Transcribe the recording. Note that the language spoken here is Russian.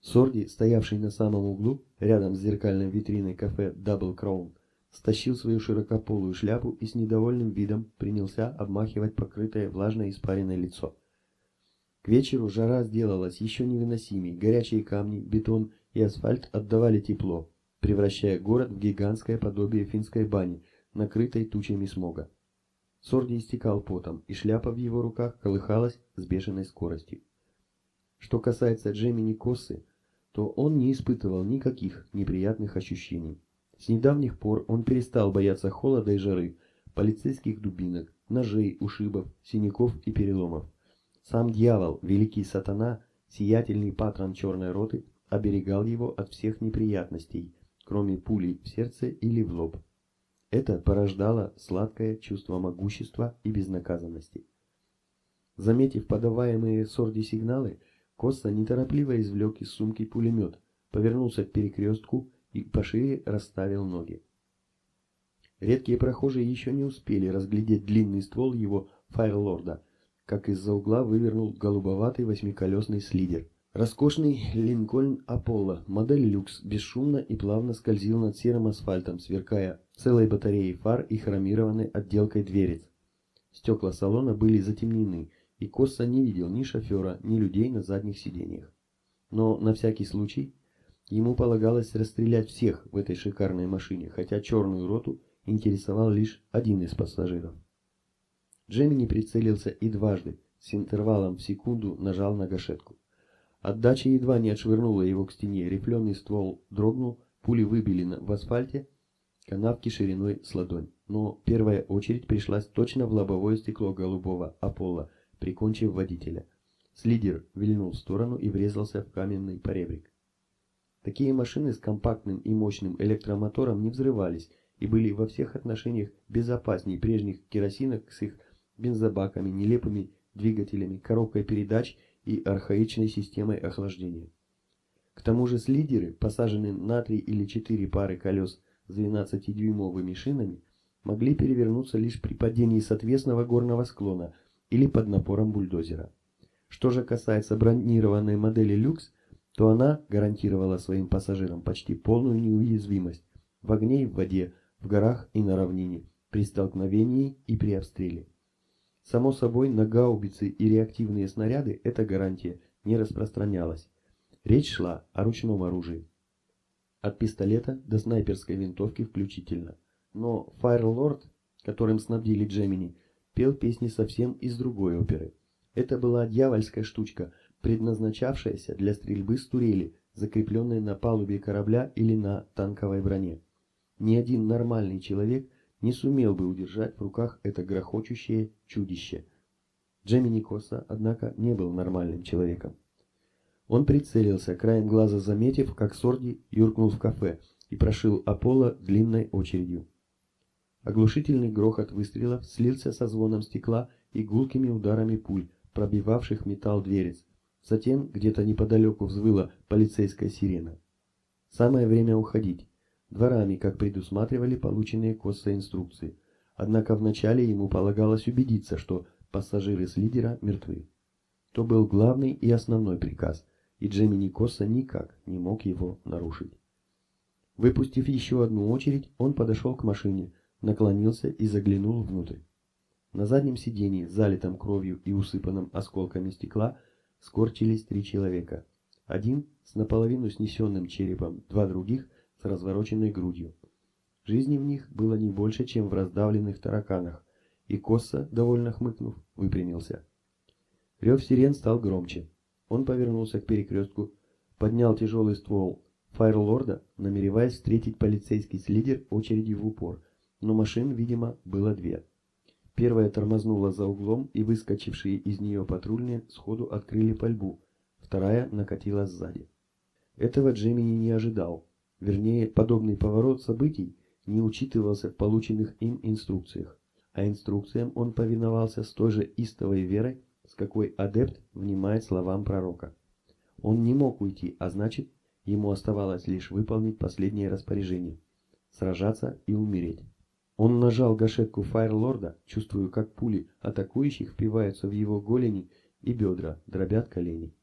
Сорди, стоявший на самом углу, рядом с зеркальной витриной кафе Double Crown, стащил свою широкополую шляпу и с недовольным видом принялся обмахивать покрытое влажной испаренное лицо. К вечеру жара сделалась еще невыносимей, горячие камни, бетон и асфальт отдавали тепло, превращая город в гигантское подобие финской бани, накрытой тучами смога. Сорди истекал потом, и шляпа в его руках колыхалась с бешеной скоростью. Что касается Джемини Коссы, то он не испытывал никаких неприятных ощущений. С недавних пор он перестал бояться холода и жары, полицейских дубинок, ножей, ушибов, синяков и переломов. Сам дьявол, великий сатана, сиятельный патрон черной роты, оберегал его от всех неприятностей, кроме пули в сердце или в лоб. Это порождало сладкое чувство могущества и безнаказанности. Заметив подаваемые сорди сигналы, Косса неторопливо извлек из сумки пулемет, повернулся к перекрестку и пошире расставил ноги. Редкие прохожие еще не успели разглядеть длинный ствол его файрлорда, как из-за угла вывернул голубоватый восьмиколесный слидер. Роскошный Линкольн Аполло, модель люкс, бесшумно и плавно скользил над серым асфальтом, сверкая целой батареей фар и хромированной отделкой дверец. Стекла салона были затемнены, и Косса не видел ни шофера, ни людей на задних сиденьях. Но на всякий случай ему полагалось расстрелять всех в этой шикарной машине, хотя черную роту интересовал лишь один из пассажиров. Джемини прицелился и дважды, с интервалом в секунду нажал на гашетку. Отдача едва не отшвырнула его к стене, рифленый ствол дрогнул, пули выбили в асфальте канавки шириной с ладонь. Но первая очередь пришлась точно в лобовое стекло голубого Аполло, прикончив водителя. Слидер вильнул в сторону и врезался в каменный поребрик. Такие машины с компактным и мощным электромотором не взрывались и были во всех отношениях безопаснее прежних керосинок с их бензобаками, нелепыми двигателями, коробкой передач и архаичной системой охлаждения. К тому же слидеры, посаженные на три или четыре пары колес с 12-дюймовыми шинами, могли перевернуться лишь при падении с отвесного горного склона или под напором бульдозера. Что же касается бронированной модели «Люкс», то она гарантировала своим пассажирам почти полную неуязвимость в огне и в воде, в горах и на равнине, при столкновении и при обстреле. Само собой, на гаубицы и реактивные снаряды эта гарантия не распространялась. Речь шла о ручном оружии. От пистолета до снайперской винтовки включительно. Но Файрлорд, которым снабдили Джемини, пел песни совсем из другой оперы. Это была дьявольская штучка, предназначавшаяся для стрельбы с турели, закрепленной на палубе корабля или на танковой броне. Ни один нормальный человек не сумел бы удержать в руках это грохочущее чудище. Джемми Никоса, однако, не был нормальным человеком. Он прицелился, краем глаза заметив, как Сорди юркнул в кафе и прошил Аполло длинной очередью. Оглушительный грохот выстрелов слился со звоном стекла и гулкими ударами пуль, пробивавших металл дверец. Затем где-то неподалеку взвыла полицейская сирена. Самое время уходить дворами, как предусматривали полученные Косса инструкции. Однако вначале ему полагалось убедиться, что пассажиры с лидера мертвы. То был главный и основной приказ, и Джемини Косса никак не мог его нарушить. Выпустив еще одну очередь, он подошел к машине, наклонился и заглянул внутрь. На заднем сидении, залитом кровью и усыпанном осколками стекла, скорчились три человека. Один с наполовину снесенным черепом, два других с развороченной грудью. Жизни в них было не больше, чем в раздавленных тараканах, и Косса, довольно хмыкнув, выпрямился. Рев сирен стал громче. Он повернулся к перекрестку, поднял тяжелый ствол файрлорда, намереваясь встретить полицейский слидер очередью в упор, но машин, видимо, было две. Первая тормознула за углом, и выскочившие из нее патрульные сходу открыли пальбу, вторая накатила сзади. Этого Джемини не ожидал, Вернее, подобный поворот событий не учитывался в полученных им инструкциях, а инструкциям он повиновался с той же истовой верой, с какой адепт внимает словам пророка. Он не мог уйти, а значит, ему оставалось лишь выполнить последнее распоряжение – сражаться и умереть. Он нажал гашетку Файрлорда, чувствуя, как пули атакующих впиваются в его голени и бедра, дробят колени.